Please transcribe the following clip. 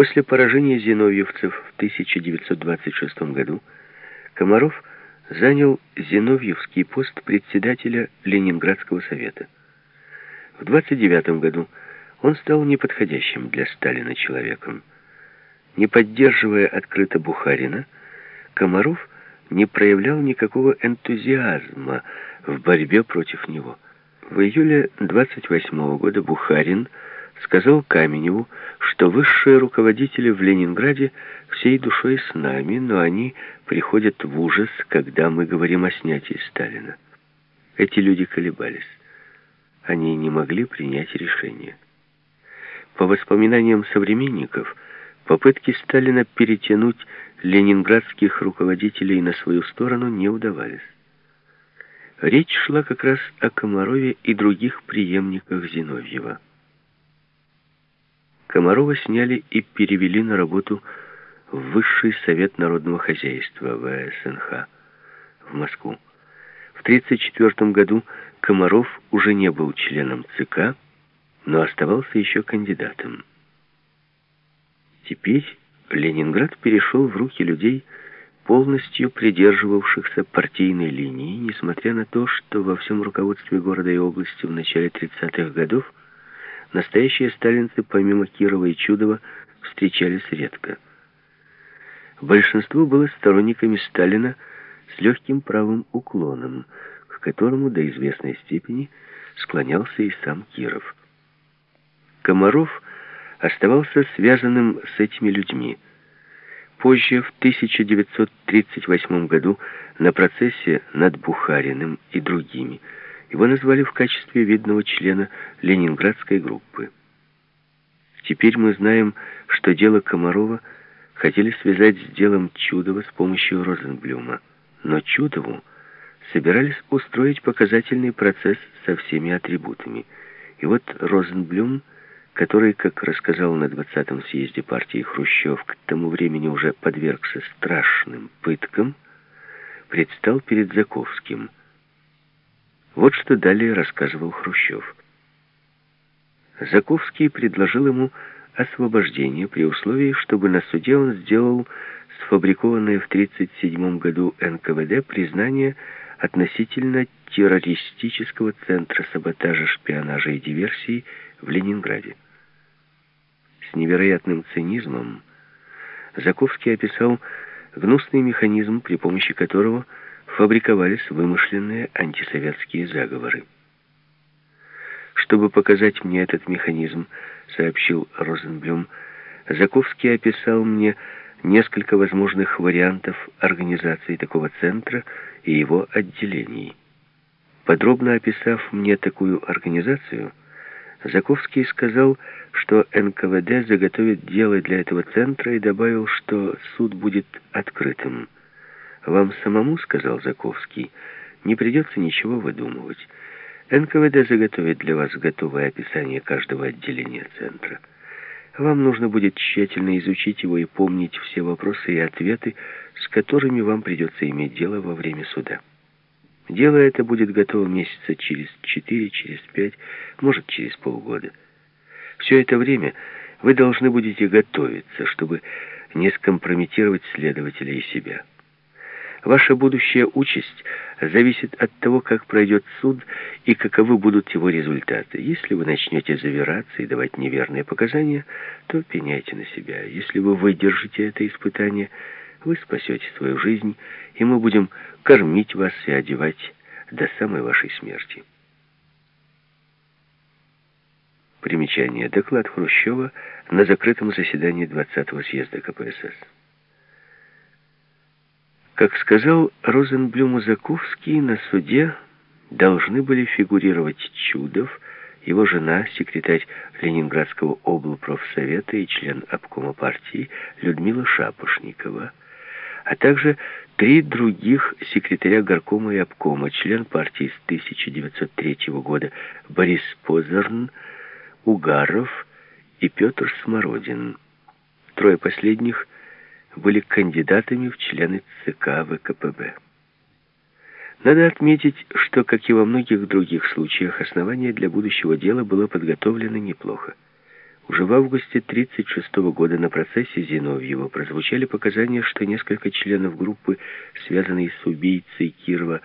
После поражения зиновьевцев в 1926 году Комаров занял зиновьевский пост председателя Ленинградского совета. В 1929 году он стал неподходящим для Сталина человеком. Не поддерживая открыто Бухарина, Комаров не проявлял никакого энтузиазма в борьбе против него. В июле 28 года Бухарин сказал Каменеву, что высшие руководители в Ленинграде всей душой с нами, но они приходят в ужас, когда мы говорим о снятии Сталина. Эти люди колебались. Они не могли принять решение. По воспоминаниям современников, попытки Сталина перетянуть ленинградских руководителей на свою сторону не удавались. Речь шла как раз о Комарове и других преемниках Зиновьева. Комарова сняли и перевели на работу в Высший совет народного хозяйства ВСНХ в Москву. В 1934 году Комаров уже не был членом ЦК, но оставался еще кандидатом. Теперь Ленинград перешел в руки людей, полностью придерживавшихся партийной линии, несмотря на то, что во всем руководстве города и области в начале 30-х годов настоящие сталинцы, помимо Кирова и Чудова, встречались редко. Большинство было сторонниками Сталина с легким правым уклоном, к которому до известной степени склонялся и сам Киров. Комаров оставался связанным с этими людьми. Позже, в 1938 году, на процессе над Бухариным и другими, его назвали в качестве видного члена ленинградской группы. Теперь мы знаем, что дело Комарова хотели связать с делом Чудова с помощью Розенблюма. Но Чудову собирались устроить показательный процесс со всеми атрибутами. И вот Розенблюм который, как рассказал на 20-м съезде партии Хрущев, к тому времени уже подвергся страшным пыткам, предстал перед Заковским. Вот что далее рассказывал Хрущев. Заковский предложил ему освобождение при условии, чтобы на суде он сделал сфабрикованное в 1937 году НКВД признание относительно террористического центра саботажа, шпионажа и диверсии в Ленинграде. С невероятным цинизмом Заковский описал гнусный механизм, при помощи которого фабриковались вымышленные антисоветские заговоры. Чтобы показать мне этот механизм, сообщил Розенблюм, Заковский описал мне несколько возможных вариантов организации такого центра и его отделений. Подробно описав мне такую организацию, Заковский сказал, что НКВД заготовит дело для этого центра и добавил, что суд будет открытым. «Вам самому, — сказал Заковский, — не придется ничего выдумывать. НКВД заготовит для вас готовое описание каждого отделения центра. Вам нужно будет тщательно изучить его и помнить все вопросы и ответы, с которыми вам придется иметь дело во время суда». Дело это будет готово месяца через четыре, через пять, может, через полгода. Все это время вы должны будете готовиться, чтобы не скомпрометировать следователя и себя. Ваша будущая участь зависит от того, как пройдет суд и каковы будут его результаты. Если вы начнете завираться и давать неверные показания, то пеняйте на себя. Если вы выдержите это испытание, вы спасете свою жизнь, и мы будем кормить вас и одевать до самой вашей смерти. Примечание. Доклад Хрущева на закрытом заседании 20-го съезда КПСС. Как сказал Розенблюм Заковский, на суде должны были фигурировать Чудов, его жена, секретарь Ленинградского облпрофсовета и член обкома партии Людмила Шапошникова, а также три других секретаря горкома и обкома, член партии с 1903 года Борис Позерн, Угаров и Петр Смородин. Трое последних были кандидатами в члены ЦК ВКПБ. Надо отметить, что, как и во многих других случаях, основание для будущего дела было подготовлено неплохо. Уже в августе 1936 года на процессе Зиновьева прозвучали показания, что несколько членов группы, связанной с убийцей Кирова